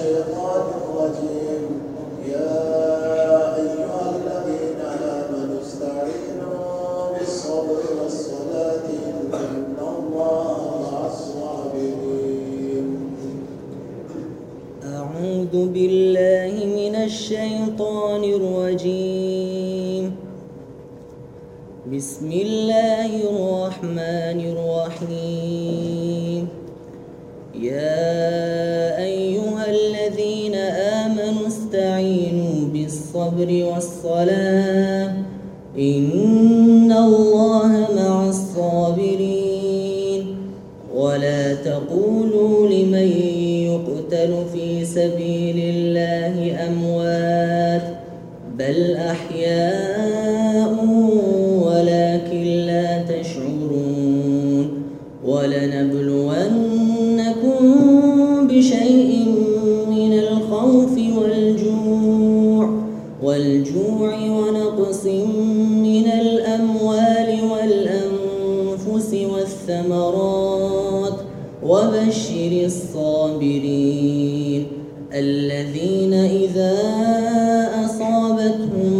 يا أيها الذين آمنوا استعينوا بالصبر والصلاة. إن الله مع الصابرين. أعوذ بالله من الشيطان الرجيم. بسم الله الرحمن الرحيم. يا آمنوا استعينوا بالصبر والصلاة. إن الله مع الصابرين. ولا تقولوا لمن يقتل في سبيل الله. ونقص من الأموال والأنفس والثمرات وبشر الصابرين الذين إذا أصابتهم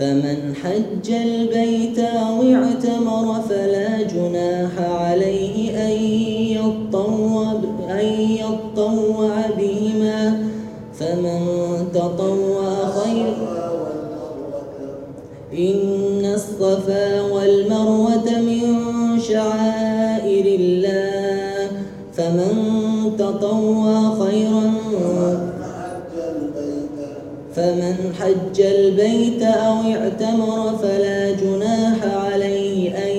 فمن حج البيت أو اعتمر فلا جناح عليه أن يطوع أن يطوع بهما. فمن تطوع خيرا إن الصفا والمروة من شعائر الله. فمن تطوع خيرا فمن حج البيت أو اعتمر فلا جناح عليه أن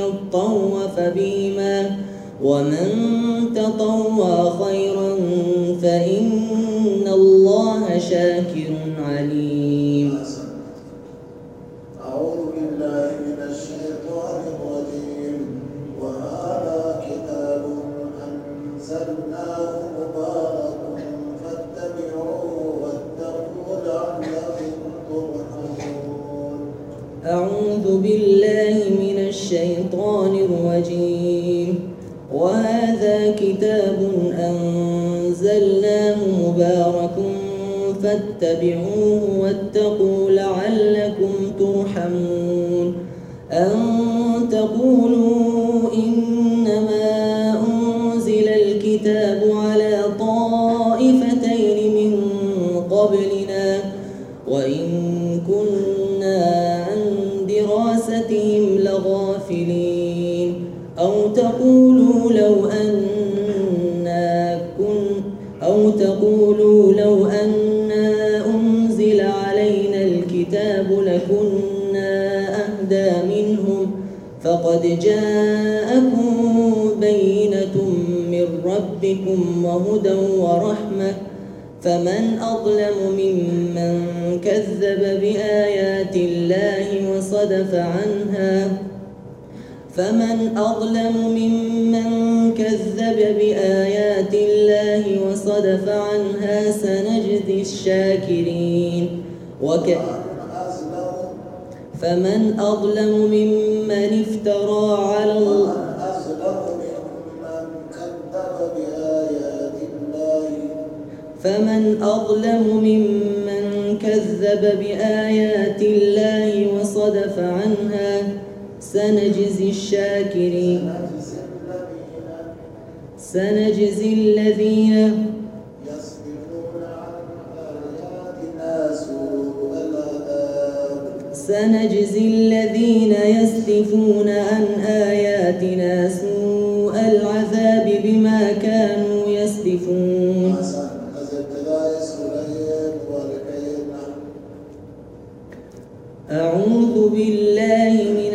يطوف بهما. ومن تطوع خيرا فإن الله شاكر عليم. الشيطان الرجيم. وهذا كتاب أنزلناه مبارك فاتبعوه واتقوا لعلكم ترحمون. أن تقولوا إنما لغافلين أو تقولوا لو أنا كن أو تقولوا لو أنا أنزل علينا الكتاب لكنا أهدى منهم. فقد جاءكم بينة من ربكم وهدى ورحمة. فمن أظلم ممن كذب بآيات الله وصدف عنها فمن أظلم ممن كذب بآيات الله وصدف عنها سنجزي الشاكرين. وك فمن أظلم ممن افترى على الله فمن أظلم ممن كذب بآيات الله وصدف عنها سنجزي الشاكرين. سنجزي الذين سنجزي الذين يصدفون عن آياتنا سوء العذاب بما كانوا والخیر أعوذ بالله من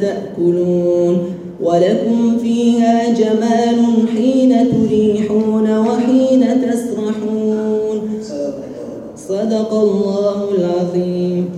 تأكلون ولكم فيها جمال حين تريحون وحين تسرحون. صدق الله العظيم.